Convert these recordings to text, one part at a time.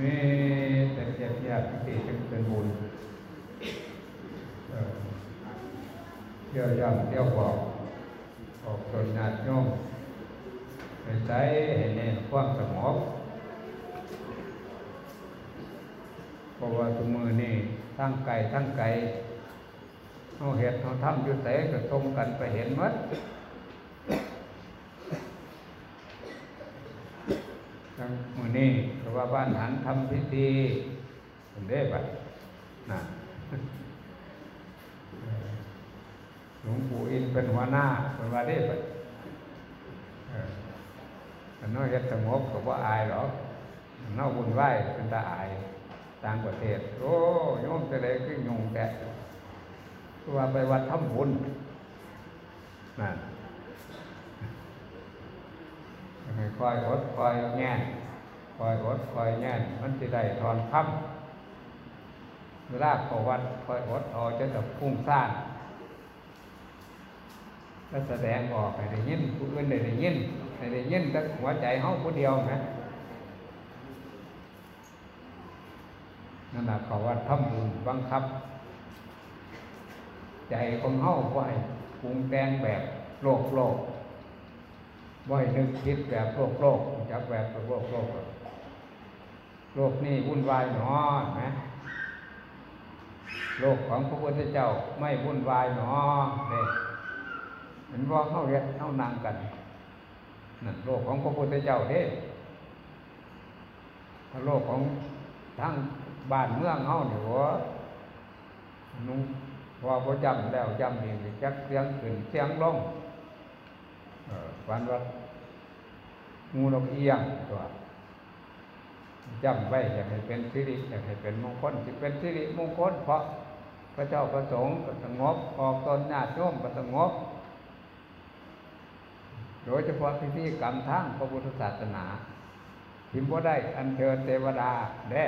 มีแต่เทียบยบพิธีจึงเป็นบุญเที่ยวย่ำเที่ยวบอกออกตนญาติโยมใช้ให้เน้นความสงบเพราะว่าทุกมือนี่ทั้งไก่ทั้งไก่เอาเห็ดเอาทำอยู่เสก็ตรงกันไปเห็นมัดทั้งมือนี่เพราะว่า บ้านหันทำพิธีผมได้บัดนะหลวงปู่อินเป็นหัวหน้าเป็นว่าได้ปะมันน้อยเฮ็ดสงบก็บ่อายหรอกอันน้อยวุ่นวเป็นตาอายต่างประเทศ โอ้โยมจะได้ขึ้นยงแต่ว่าไปวัดทำบุญนั่นคอยอดคอยแง่ อยอดคอยแง่นมันจะได้ทอนคำเวลาเข้าวัดคอยอดเอาจะกับพุ่งสร้างแล้วแสดงออกให้ได้ยินผู้อื่นได้ได้ยินให้ได้ยินแต่หัวใจเฮาผู้เดียวนะนั่นน่ะเขาว่าทำบุญบังคับ ใจของเฮาบ่ให้ปรุงแต่งแบบโลกโลกบ่ให้นึกคิดแบบโลกโลกจากแบบโลกโลก โลกนี่วุ่นวายหนอนะโลกของพระพุทธเจ้าไม่วุ่นวายหนอเด้เห็นว่าเฮาเฮ็ดเฮานั่งกันนั่นโลกของพระพุทธเจ้าเด้ถ้าโลกของทั้งบ้านเมืองเฮานี่หัวนุ่งพอพอจำแล้วจำเอีกจักเสียงขึ้นเสียงลงฝันว่างูนกเอียงตัว จำไว้อยากให้เป็นสิริอยากให้เป็นมงคลที่เป็นสิริมงคลเพราะพระเจ้าประสงค์ก็สงบออกตนญาติโยมก็สงบ โดยเฉพาะพิธีกรรมทางพระพุทธศาสนาพิมพ์ว่าได้อัญเชิญเทวดาแด้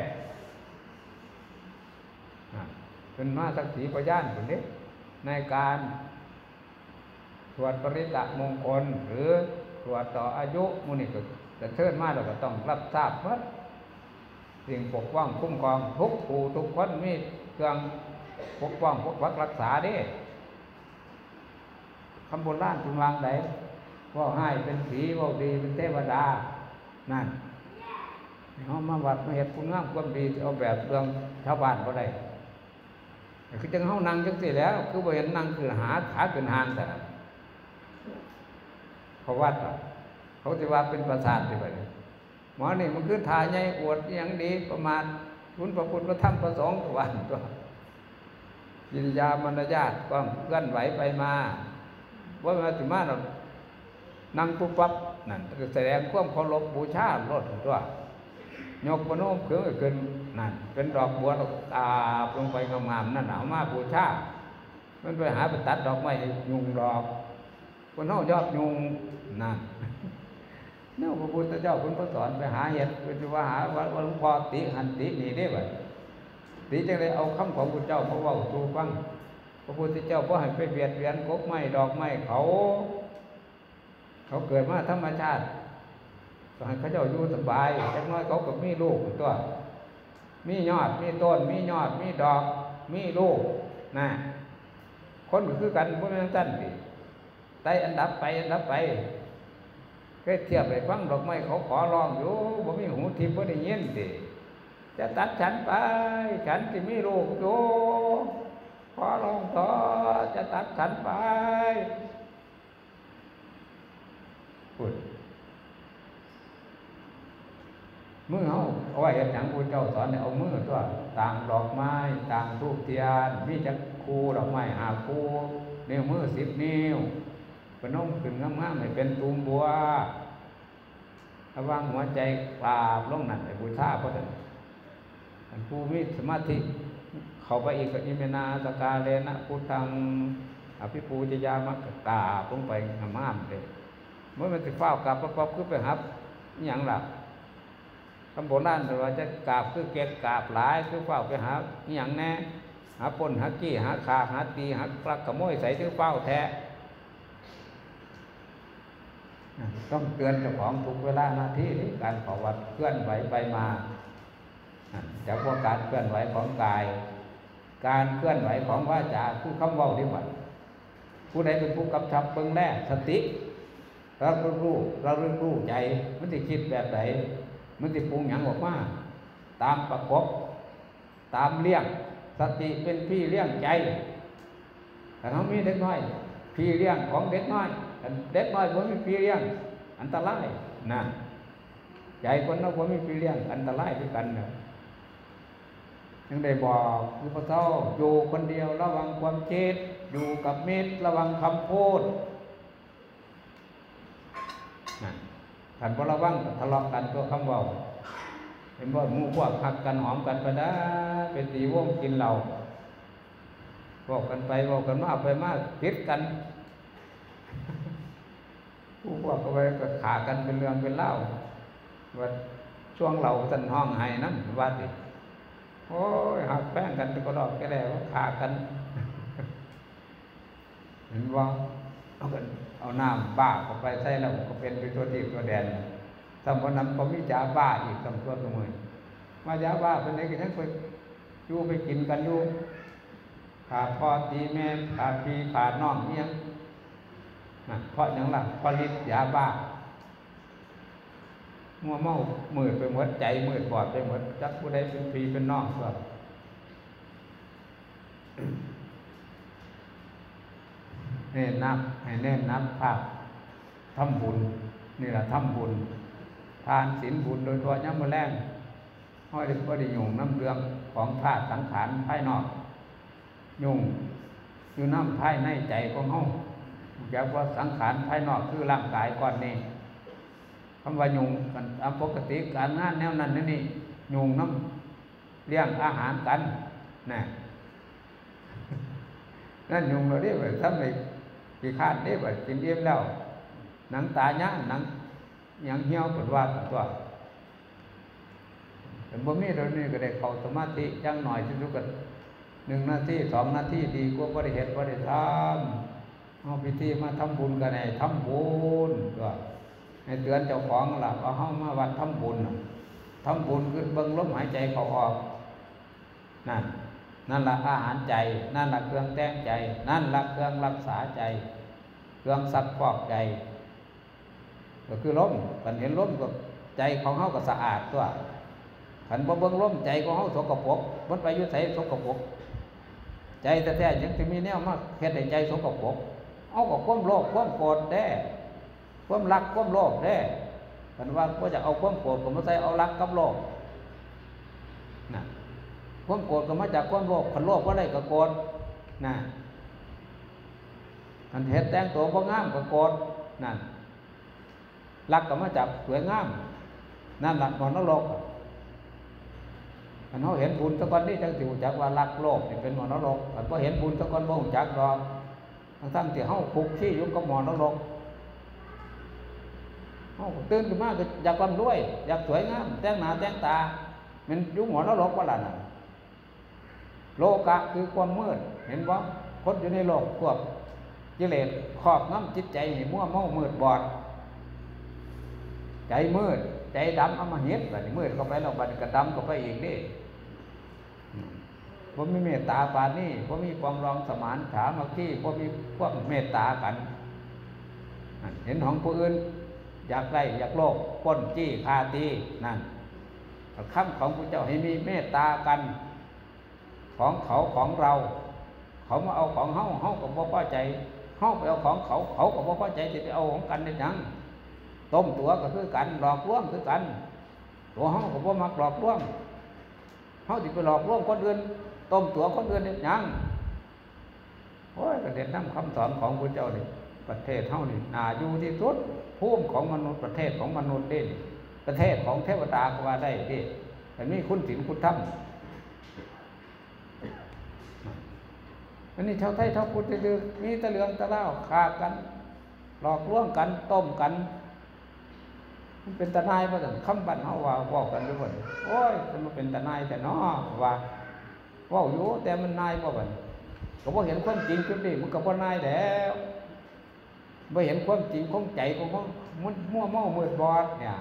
เป็นมาสักสีพยานคนนี้ในการสวดปริตะมงคล หรือสวดต่ออายุมุนิก็จะเชิญมาเราก็ต้องรับทราบเมื่อ สิ่งปกป้องคุ้มครองทุกผู้ทุกคนมีเครื่องปกป้องปกปักรักษาด้คำโบราณเป็นวางไหนว่าให้เป็นผีว่าดีเป็นเทวดา นั่นเขามาวัดมาเห็ดคุณงามความดีเอาแบบเรื่องชาวบ้านก็ได้คือจังเขานั่งจังสิแล้ว คือบ่เห็นนั่งคือหาขาขึ้นหางแต่เขาวัดเขาจะว่าเป็นประสาทที่ไป มอนี่มันคือทายใหญ่อวดอย่างดีประมาณคุณพระพุทธพระธรรมพระสงฆ์วันตัวยินยามารยาทก็เคลื่อนไหวไปมาว่ามาถึงมาเรานั่งปุ๊บปั๊บนั่นแสดงความเคารพบูชาลดตัวยกปนมเครื่องขึ้นนั่นเป็นดอกบัวดอกตาลงไปงามๆนั่นหนาวมากบูชามันไปหาไปตัดดอกไม้ยุงดอกคนเฮายอดยุงนั่น เนี่ยพระพุทธเจ้าคุณพระสอนไปหาเห็ดไปว่าหาว่าหลวงพ่อติหันตินี่ได้บ่ติจังเลยเอาคำของพระเจ้ามาเว้าสู่ฟังพระพุทธเจ้าก็ให้ไปเบียดเบียนกกไม้ดอกไม้เขา เขาเกิดมาธรรมชาติก็ให้เขาเจ้าอยู่สบายจักน้อยเขาก็มีลูกตัว มียอดมีต้น มียอด มีดอก มีลูกนะคนก็คือกันพวกนั้นสั้นดิไต่อันดับไปอันดับไป เคยเทียบไปฟังดอกไม้เขาขอร้องอยู่บ่มีหูทิพย์บ่ได้ยินดิจะตัดฉันไป ฉันที่มีลูกอยู่ขอร้องต่อจะตัดฉันไปพูดมือเอาเอาไว้เห็นอย่างพระเจ้าสอนเนี่ยเอามือตัวต่างดอกไม้ต่างทูบเทียนมีจักคูดอกไม้หาคูนิ้วมือสิบนิ้ว ปนมขึ้นงามๆให้เป็นตูมบัวระวังหัวใจกราบลงนั่นไอ้บูชาเพราะฉะนั้นผู้มีสมาธิเข้าไปอีกก็อิเมนาสกาเลนะพุทธังอภิปูจยามักกาลงไปงามๆเลยเมื่อมันจะเฝ้ากราบปั๊บๆขึ้นไปครับอย่างหลับคำโบราณแต่ว่าจะกราบคือเก็บกราบหลายคือเฝ้าไปหาอย่างแน่หาปนหากี้หาขาหาตีหาปลักขโมยใส่ถือเฝ้าแท้ ต้องเตือนเจ้าของทุกเวลาหน้าที่การขอวัดเคลื่อนไหวไปมาจากว่าการเคลื่อนไหวของกาย การเคลื่อนไหวของวาจาคือคำว้าที่ว่าผู้ใดเป็นผู้กำชับเบิ่งแน่สติเรารู้เรารู้รู้ใจมันจะคิดแบบไหนมันจะปรุงหยังออกมาตามประกบตามเลี้ยงสติเป็นพี่เลี้ยงใจแต่เขามีเด็กน้อย พี่เลี้ยงของเด็กน้อย เด็กน้อยผมมีพี่เลี้ยง อันตรายนะใจคนนั้นผมมีพี่เลี้ยง อันตรายด้วยกันเนี่ยยังได้บอกคือพระเจ้าอยู่คนเดียวระวังความคิดอยู่กับเมตรระวังคำพูดนะขันพระวังทะเลาะกันตัวคำว่าเห็นว่ามู่พวกหักกันหอมกันไปได้เป็นตีวงกินเหล้าบอกกันไปบอกกันมาไปมาคิดกัน ผู้พวกก็ไปก็ขากันเป็นเรื่องเป็นเล่าว่าช่วงเราสันห้องไห้นั่นว่าติโอ้ยหักแป้งกันก็ดอกก็ได้วขากัน เห็นว่าเอากันเอาน้ำบ้าเข้าไปใส่แล้วก็เป็นไปตัวทีตัวแดนสมวันนั้นก็มีจ่าบ้าอีกสำตัวตัวมือมาจ่าบ้าเป็นไงกันยังไปอยู่ไปกินกันอยู่ขาพ่อตีแม่ขาพี่ขาน้องเนี่ย เพราะอย่างไรเพราะฤทธิ์ยาบ้ามัวเมามืดไปหมดใจมืดบอดไปหมดจักผู้ใดเป็นพีเป็นน้องก็เน้นนับให้เน้นนับภาพทำบุญนี่แหละทำบุญ ทานศีลบุญโดยตัวย่ำมือแรงห้อยก็ได้ยุ่งน้ำเรืองของธาตุสังขารภายนอก ยุ่งอยู่น้ำภายในใจของเฮา จากว่าสังขารภายนอกคือร่างกายก่อนนี้คำว่ายุงกันตามปกติการงานแนวนั้นนี่นี่ยุงน้ำเลี้ยงอาหารกันนะนั่นยุงเราเรียกว่าถ้าไมกี่คาดเรียกว่ากินเยี่ยมแล้ว หนังตาย่าหนังยังเหี่ยวเป็นว่าตัวแต่บ่มีเรานี่ก็ได้เข้าสมาธิจังหน่อยที่สุดกันหนึ่งนาทีสองนาทีดีกว่าบริเหตุบริธรรม พิธีมาทำบุญกันให้ทำบุญก็ให้เตือนเจ้าของหลับเอาเข้ามาวัดทำบุญทำบุญคือเบิ้งลมหายใจเขาออกนั่นนั่นละอาหารใจ นั่นละเครื่องแต่งใจ นั่นละเครื่องรักษาใจ เครื่องซักฟอกใจ ก็คือล้มกันเห็นล้มก็ใจของเขาก็สะอาดตัวขันบ่เบิ้งล้มใจของเขาสกปรกมันไปยุ่ใส่สกปรกใจแท้ๆยังจะมีแนวมากแค่ในใจสกปรก เอากับความโลภความโกรธแด้ความรักความโลภแด้กันว่าก็จะเอาความโกรธก็มาใส่เอารักกับโลภนะความโกรธก็มาจากความโลภขันโลภก็ได้ก็โกรธนะขันเห็ดแต่งตัวพองามก็โกรธนั่นรักก็มาจากสวยงาม นั่นหลักของนรกอันเขาเห็นบุญตะกอนนี่จังสิวจักว่ารักโลกนี่เป็นมอนรกอันพอเห็นบุญตะกอนบ่งจักดอก ทั้งทั้งที่เขาคุกขี้ยุ่งกับหมอนรกเขาตื่นขึ้นมาก็อยากความรวย อยากสวยงามแต่งหน้าแต่งตา มันยุ่งหมอนรกว่าล่ะนะโลกะคือความมืด เห็นบ่คนอยู่ในโลกพวกกิเลสครอบงำจิตใจให้มั่วเมามืดบอด ใจมืด ใจดำอมาเห็ดแบบนี้มืดเข้าไปเราบัดกระดำเข้าไปอีกนี่ ผมมีเมตตาปานนี่ผมมีปองรองสมานถามาที่ผมมีพวกเมตตากัน เห็นของผู้อื่น อยากได้อยากโลภป้นจี้คาตีนั่นคำของพระเจ้าให้มีเมตตากัน ของเขาของเรา เขามาเอาของเฮาเฮาก็บ่พอใจเฮาไปเอาของเขาเขาก็บ่พอใจจะไปเอาของกันได้ยังต้มตัวก็คือกันหลอกลวงคือกันตัวเฮาก็บ่มักหลอกลวงเฮาสิไปหลอกลวงคนอื่น ต้มตัวคนอื่นยังโอ้ยก็เด็ดน้ำคำสอนของพระเจ้านี่ประเทศเฮานี่นาอยู่ที่สุดภูมิของมนุษย์ประเทศของมนุษย์เด่นประเทศของเทวดาก็ว่าได้ดิแต่นี่คุณศีลคุณธรรมอันนี้ชาวไทยชาวพุทธจะมีตะเหลืองตะเล่าขากัน หลอกลวงกันต้มกัน มันเป็นตะนายเพราะฉะนั้นคำบันเขาว่าว่ากันทุกคนโอ้ยมันเป็นตะนายแต่นอว่า ว่าอยู่แต่มันนายเพราะบันก็พอเห็นความจริงจุดนี้มันก็พอนายแล้วไม่เห็นความจริงของใจของมันมั่วเมาเมืดบอดเนี่ย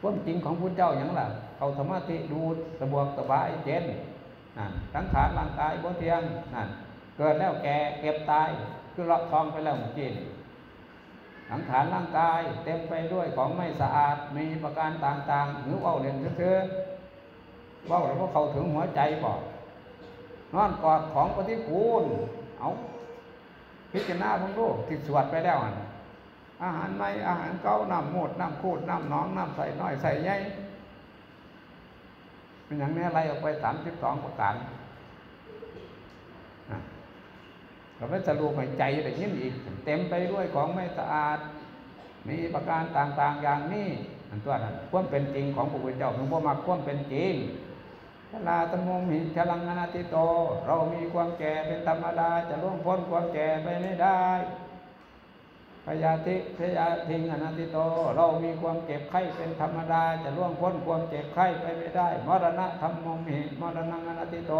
ความจริงของพระเจ้าอย่างไรเอาสมาธิดูสะบวกสบายเย็นนั่นสังขารร่างกายบ่เที่ยงนั่นเกิดแล้วแก่เก็บตายคือเลาะทองไปแล้วเมื่อกี้สังขารร่างกายเต็มไปด้วยของไม่สะอาดมีประการต่างๆหรือเว้าเล่นเชื่อ เว้าแล้วก็เข้าถึงหัวใจบ่นอนกอดของปฏิกูลเอาพิจารณาพงดูที่สวดไปแล้วอะอาหารไม่อาหารเก่าน้ำหมดน้ำคูดน้ำหนองน้ำใส่น้อยใส่ใหญ่เป็นอย่างนี้ไล่ออกไปสามสิบสองประการอะเราไปสรุปให้ใจแต่ยินอีก เต็มไปด้วยของไม่สะอาด มีประการต่างๆอย่างนี้อันตัวนั้นความเป็นจริงของพระพุทธเจ้าหลวงพ่อมาความเป็นจริง ชลาตมงหิชลังอนาติโต เรามีความแก่เป็นธรรมดาจะล่วงพ้นความแก่ไปไม่ได้พยาธิพยาทิงอนันติโต เรามีความเจ็บไข้เป็นธรรมดา จะล่วงพ้นความเจ็บไข้ไปไม่ได้ มรณะธรรมมหิมรณังอนันติโต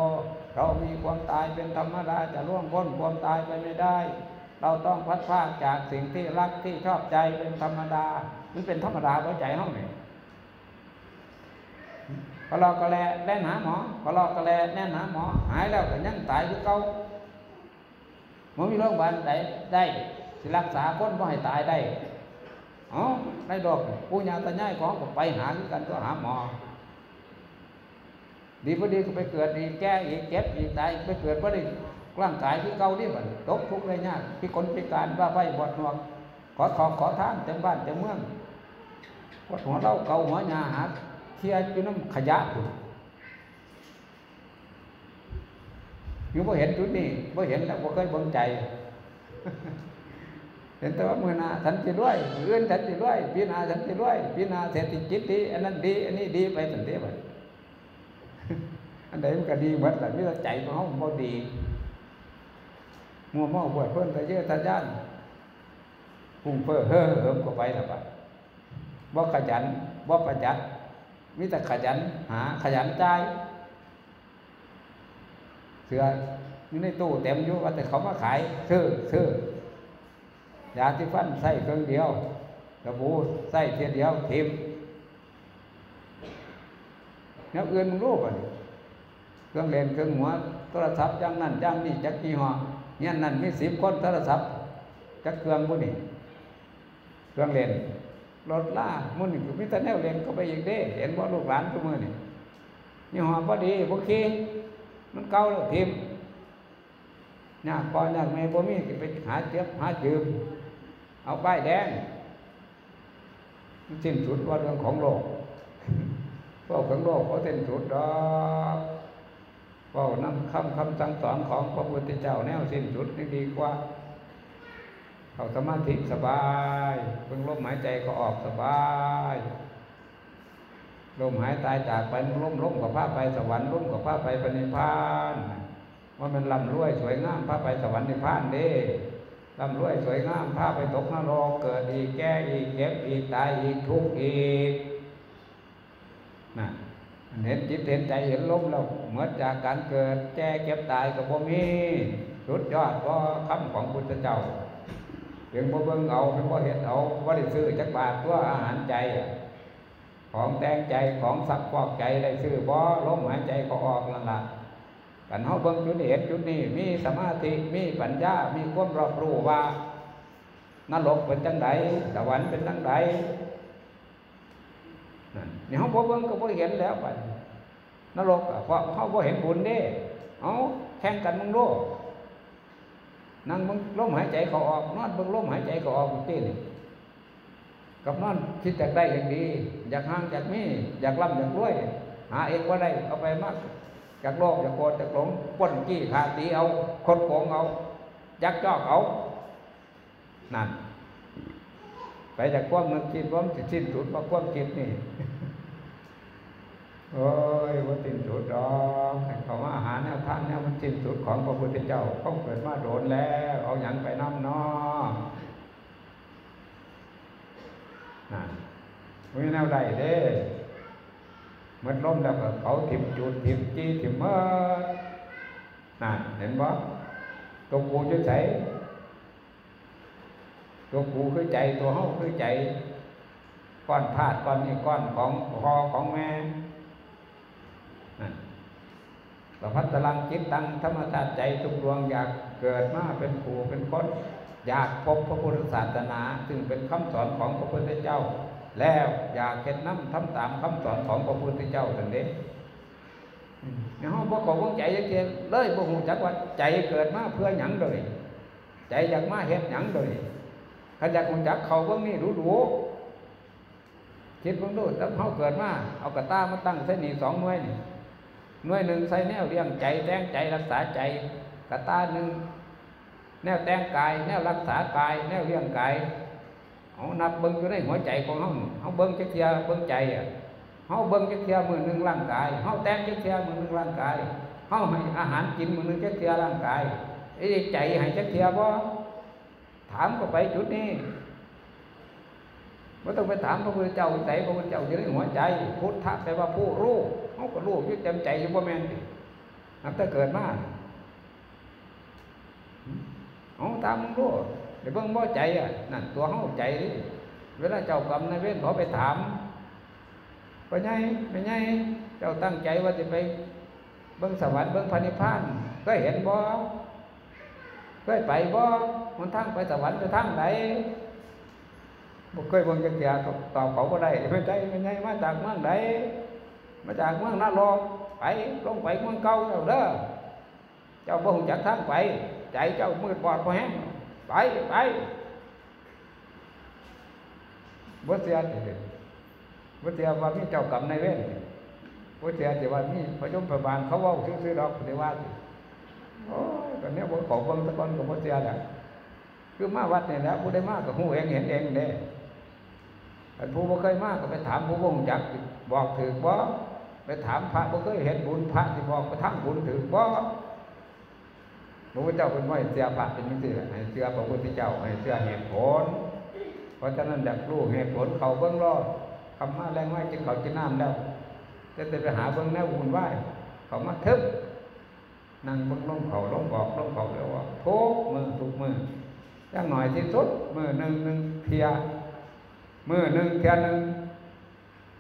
เรามีความตายเป็นธรรมดา จะล่วงพ้นความตายไปไม่ได้ เราต้องพัดพากจากสิ่งที่รักที่ชอบใจเป็นธรรมดามันเป็นธรรมดาเพราะใจห้องนี่ พอเราก็แลแล่นหาหมอพอเราก็แลแน่นหาหมอ หายแล้วก็ยังตายอยู่เก่ามันมีโรงพยาบาลใดได้สิรักษาคนบ่ให้ตายได้เอ๋อได้ดอกปู่ย่าตายายของก็ไปหาคือกันก็หาหมอ ดีพอดีก็ไปเกิดอีกแก่อีกเจ็บอีกตายไปเกิดพอดีร่างกายที่เก่านี่มันตกทุกข์เลยยากพิกลพิการว่าไปบอดหนวกขอขอขอทานเต็มบ้านเต็มเมืองปวดหัวเล่าเกาหัวหยาหาเทียอยู่น้ำขยะอยู่อยู่พอเห็นจุดนี้พอเห็นแล้วพอเคยบิ่งใจ เห็นแต่ว่ามือนาฉันจะด้วยมืออื่นฉันจะด้วยพี่นาฉันจะด้วยพี่นาเศรษฐกิจดีอันนั้นดี อันนี้ดีไปสันเดียบอันใดมันก็ดีหมดแหละไม่ว่าใจของเขาบ่ดีมัวเมาบวชเพิ่นแต่เยอะทันย่านพุ่งเฟ้อเฮ้อเหิมก็ไปแล้วปะบ่ขยันบ่ประหยัด มิแต่ขยันหาขยันใจเสืออยู่ในตู้เต็มอยู่ว่าแต่เขามาขายซื้อซื้อยาที่ฟันใส่เครื่องเดียวกระบูใส่เทียเดียวทิมแนวอื่นมึงรู้ป่ะเครื่องเล่นเครื่องหัวโทรศัพท์จังนั่นจังนี่จักยี่ห้อเนี่ยนั่นมีสิบคนโทรศัพท์จักเครื่องบุนี่เครื่องเล่น รถล่ามุ่นนี่คือมิตรแนวเล่นก็ไปอีกเด้ เห็นว่าลูกหลานทุกมือนี่ยี่ห้อพอดีโอเคมันเก่าแล้วทิมยากพอยากแม่บ่มีไปหาเจ็บหาจืมเอาป้ายแดงสิ้นสุดว่าเรื่องของโลกพวกของโลกเขาสิ้นสุดดอกว่านั่งคำคำสั่งสอนของพระพุทธเจ้าแนวสิ้นสุดนี่ดีกว่า เขาสมาธิสบายเพิ่งลมหายใจก็ออกสบายลมหายตายจากไปล้มล้มกับพระไปสวรรค์ล้มกับพระไปปณิพานว่ามันลำรวยสวยงามพระไปสวรรค์นิพพานเด้ลำรวยสวยงามพาไปตกนรกเกิดอีกแก่อีกเจ็บอีกตายอีกทุกข์อีกนะเห็นจิตเห็นใจเห็นลมแล้วเหมือนจากการเกิดแก่เก็บตายกับบ่มีสุดยอดก็คำของพุทธเจ้า เพียงบ่เบิ่งเอาเพียงบ่เห็นเอาว่าได้ซื้อจักบาทตัวอาหารใจ ของแต่งใจของสักฟอกใจได้ซื้อบ่ลมหายใจก็ออกนั่นล่ะกันเฮาเบิ่งจุดนี้เห็นจุดนี้มีสมาธิมีปัญญา มีความรอบรู้ว่านรกเป็นจังไดสวรรค์เป็นจังไดนั่นนี่เฮาบ่เบิ่งก็บ่เห็นแล้วบัดนรกเพราะเฮาบ่เห็นบุญเด้เอาแข่งกันมึงโลก นั่งมึงลมหายใจเขาออกนอนบิ่งลมหายใจเขาออกตีนี่กับนอนคิดจากได้อย่างดี อยากห่างจากมีอยากร่ำอยากรวย หาเองว่าได้เอาไปมากจากโลกจากโกรธจากหลงป้นกี้ขาตีเอาคดโกงเอายักจอกเอานั่นไปจากความนึกคิดว่ามสิ้นสุดเพราะความคิดนี่ โอ้ยว่าสิ้นสุดดอกเขาว่าอาหารแนวท่านเนี่ยมันสิ้นสุดของพระพุทธเจ้าเขาเกิดมาโดนแล้ว เอาอย่างไปน้ำนอนั่นมีแนวใดเด้มันล้มแล้วก็เขาถิ่มจุดถิ่มจี้ถิ่มเมื่อนั่นเห็นบ่ตัวกูจะใส่ตัวกูคือใจตัวเฮาคือใจก้อนธาตุก้อนนี้ก้อนของพ่อของแม่ ประพัฒลังจิตตังธรรมชาติใจทุกดวงอยากเกิดมาเป็นผู้เป็นคนอยากพบพระพุทธศาสนาซึ่งเป็นคำสอนของพระพุทธเจ้า แล้วอยากเห็นน้ำทำตามคำสอนของพระพุทธเจ้าทันเด้ในห้องพระของใจยังเจเลยพวกหูจักว่าใจเกิดมาเพื่อหยังเลย ใจอยากมาเห็นหยังเลยขันอยากหูจักเขาเบื้องนี้รู้รู้คิดเบื้องดูตั้งเขาเกิดมาเอากระต้ามาตั้งเส้นนี้สองหน่วยนี่ หน่วยหนึ่งใส่แนวเลี้ยงใจแตงใจรักษาใจกระตาหนึ่งแนวแต่งกาย แนวรักษากาย แนวเลี้ยงกายเอานับเบิ้งอยู่ในหัวใจของเขาเขาเบิ้งจักเทียเบิ้งใจอะเขาเบิ้งจักเทียมือหนึ่งร่างกายเขาแต่งจักเทียมือหนึ่งร่างกายเขาให้อาหารกินมือหนึ่งจักเทียร่างกายไอ้ใจให้จักเทียบ่ถามก็ไปจุดนี้ไม่ต้องไปถามพระพุทธเจ้าใจพระพุทธเจ้าอยู่ในหัวใจ พุทธะแปลว่าผู้รู้ เขาก็รู้ยึดเต็มใจอยู่บ่แม่นนับแต่เกิดมาเอาตามมึงรู้เดี๋ยวเบิ่งบ่ใจอะนั่นตัวเขาใจเวลาเจ้ากรรมนายเวรเขาไปถามไปไงไปไงเจ้าตั้งใจว่าจะไปเบิ่งสวรรค์เบิ่งพระนิพพานเคยเห็นบ่เคยไปบ่มันทางไปสวรรค์ไปทางไหนบ่เคยเบิ่งจักเที่ยตอบเขาบ่ได้ไม่ใจไม่ไงมาจากเมืองใด มาจากเมืองนรกไปลงไปเมืองเก่าแล้วเด้อเจ้าบ่ฮู้จักทางไป ใจเจ้ามืดบอดพอแห้งไปไปบ่เสียติบ่เสียว่ามีเจ้ากรรมนายเวรบ่เสียแต่ว่ามีพระยมประบาลเขาว้าซื่อๆดอกบ่ได้ว่าสิโอ้ตอนนี้บ่ขอเบิ่งตะกอนก็บ่เสียแล้วคือมาวัดนี่แหล้วผู้ใดมาก็ฮู้เองเห็นเองเด้ผู้บ่เคยมาก็ไปถามผู้บ่รู้จักบอกถูกบ่ ไปถามพระบ่เคยเห็นบุญพระสิบอกไปทำบุญถูกบ่พระพุทธเจ้าเป็นว่าเสียพระเป็นยังไงให้เสียพระพุทธเจ้าให้เสียเหตุผล เพราะฉะนั้นอยากรู้เหตุผลเขาเบื้องรอดคำมาแรงไว้กินเขากินน้ำแล้วจะจะไปหาเบื้องแนววุ่นวายเขามาทึบนั่งเบื้องลงเขาลงบอกลงเขาเรียว่าทุกมือทุกมือจังหน่อยที่สุดมือหนึ่งหนึ่งเทียมือหนึ่งเทียหนึ่ง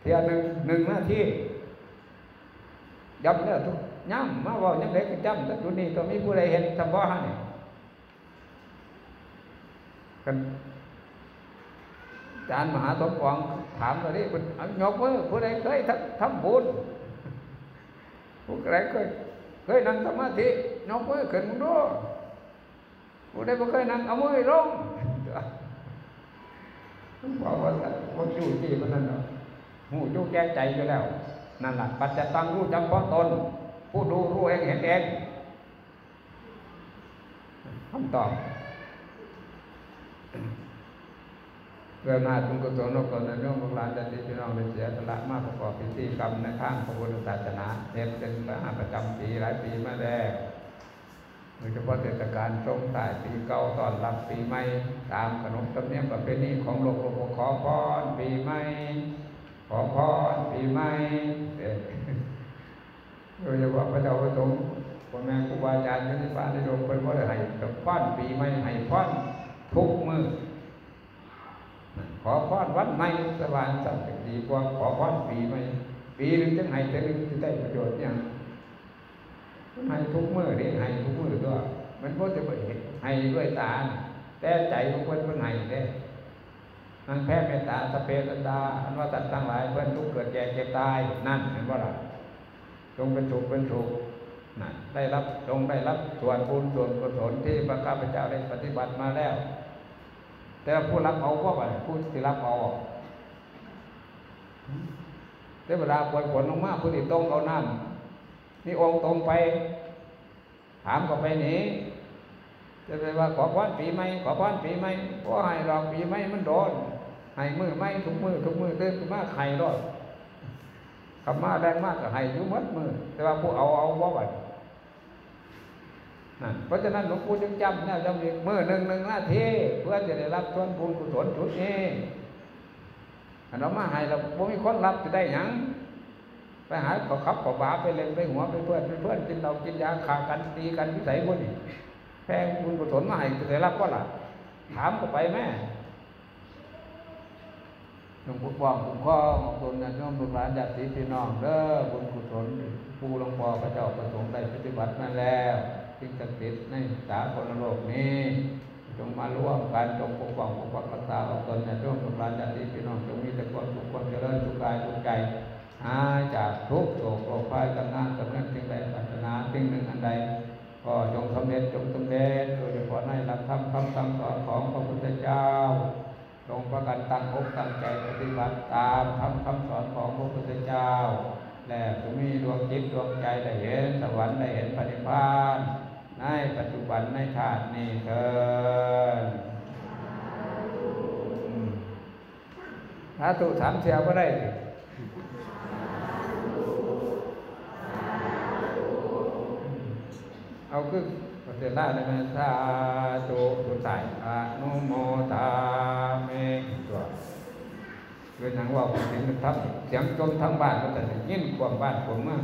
เทียหนึ่งหนึ่งหน้าที่ ยำเนี่ยทุกย้ำมาว่ายังไงก็จำแต่ตัวนี้ตัวมีผู้ใดเห็นจำบ่ให้กันอาจารย์มหาสมปองถามตัวนี้คุณยกมือผู้ใดเคยทำบุญผู้ใดเคยเคยนั่งสมาธิยกมือขึ้นมึงดูผู้ใดเคยนั่งเอามือลงบอกว่าว่าจู่จี้มันนั่นเนาะหูจู่แก้ใจไปแล้ว นั่นแหละปัจจตังรู้จำเพาะตน ผู้ดูรู้เองเห็นเองคำตอบเพื่อมาทุนกุศลนกตนในเรื่องของหลานดันทีพี่น้องได้เสียสละมากประกอบพิธีกรรมในข้างพระพุทธศาสนาเน็บเป็นประจำปีหลายปีมาแล้วโดยเฉพาะเทศกาลสงท้ายปีเก่าตอนรับปีใหม่ตามขนบธรรมเนียมประเพณีของโลกโลกขอพรปีใหม่ ขอพรปีใหม่โดยเฉพาะพระเจ้าพระสงฆ์พ่อแม่ครูบาอาจารย์ที่บ้านในโรงเป็นว่าให้กับพรปีใหม่ให้พรทุกมือขอพรวันใหม่สว่างสันติดีกว่าขอพรปีใหม่ปีหนึ่งจังให้จะจะได้ประโยชน์อย่างให้ทุกมือนี่ให้ทุกมือด้วยมันก็จะไปให้ด้วยตาแต่ใจของคนมันให้ได้ มันแพ้เมตตาสเปตตาอันว่าสัตว์ทั้งหลายเพื่อนทุกเกิดแก่เจ็บตายนั่นเห็นว่าล่ะจงเป็นสุขเป็นสุขนั่นได้รับจงได้รับส่วนบุญส่วนกุศลที่พระข้าพเจ้าได้ปฏิบัติมาแล้ว แต่ผู้รับเอาว่อะไรผู้ที่รับเอาแต่เวลาปวดผลลงมาผู้ที่ตรงเอานั่นนี่องค์ตรงไป ถามก็ไปหนีจะไปว่าขอพรปีใหม่ขอพรปีใหม่เพราะให้เราปีใหม่มันโดน ให้มือไม่ทุกมือทุกมือเต้นมาไข่รอดคำมาแรงมากก็ให้ยุ่มัดมือ แต่ว่าผู้เอาเอาว่าบัดนั่นเพราะฉะนั้นหลวงปู่จึงจำเนี่ยจำอีกมือหนึ่งหนึ่งนาทีเพื่อจะได้รับส่วนบุญกุศลชุดนี้เรามาให้เราบ่มีคนรับจะได้หยังไปหาขาขับขาบาไปเล่นไปหัวไปเพื่อนไปเพื่อนกินเหล้ากินยาขากันตีกันวิสัยพวกนี้แพงบุญกุศลมาให้จะได้รับก็ล่ะถามก็ไปแม่ จงปกป้องคุ้มครองของตนญาติโยมลูกหลานญาติพี่น้องเด้อบุญกุศลผู้หลวงพ่อพระเจ้าประสงค์ได้ปฏิบัติมาแล้วสิ่งศักดิ์สิทธิ์ในสากลโลกนี้จงมาร่วมกันจงปกป้องปกปักรักษาของตนญาติโยมลูกหลานญาติพี่น้องจงมีแต่ความสุขความเจริญทุกกายทุกใจหายจากทุกโศกโรคภัยกับงานกับเรื่องสิ่งใดปรารถนาสิ่งหนึ่งอันใดก็จงสำเร็จจงสำเร็จโดยเฉพาะในหลักธรรมคำสั่งสอนของพระพุทธเจ้า จงประกันตั้งอกตั้งใจปฏิบัติตามคำคำสอนของพระพุทธเจ้า และจะมีดวงจิตดวงใจได้เห็นสวรรค์ได้เห็นปฏิพานในปัจจุบันในชาตินี้เถิดสาธุสามเสียวก็ได้เอาคือ ประเทศลาวเลยนสาธุสุดท้ายอนุโมทามิตัวคือหนังว่าเสียงทับเสียงจมทั้งบ้านก็แต่ยินกวางบ้านผมมา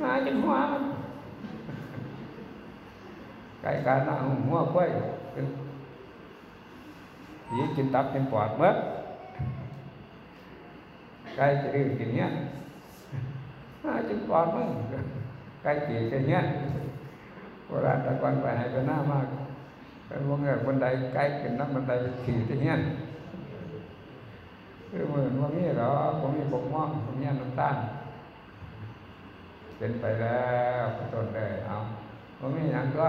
หาจนหัวมันไก่การหน้าหัวควายผีกินตับกินปอดเมื่อไก่จะดื้อกินเนี้ยหากินปอดมึงไก่จีกันเนี้ย โบราณตะกอนไปหายไปหน้ามากเป็นวงเงินบันไดใกล้กินน้ำบันไดขี่ที่เนี้ยคือเหมือนว่ามีหรอผมมีปกม่องผมมีน้ำตาลเป็นไปแล้วต้นเลยเอาผมมีอย่างก็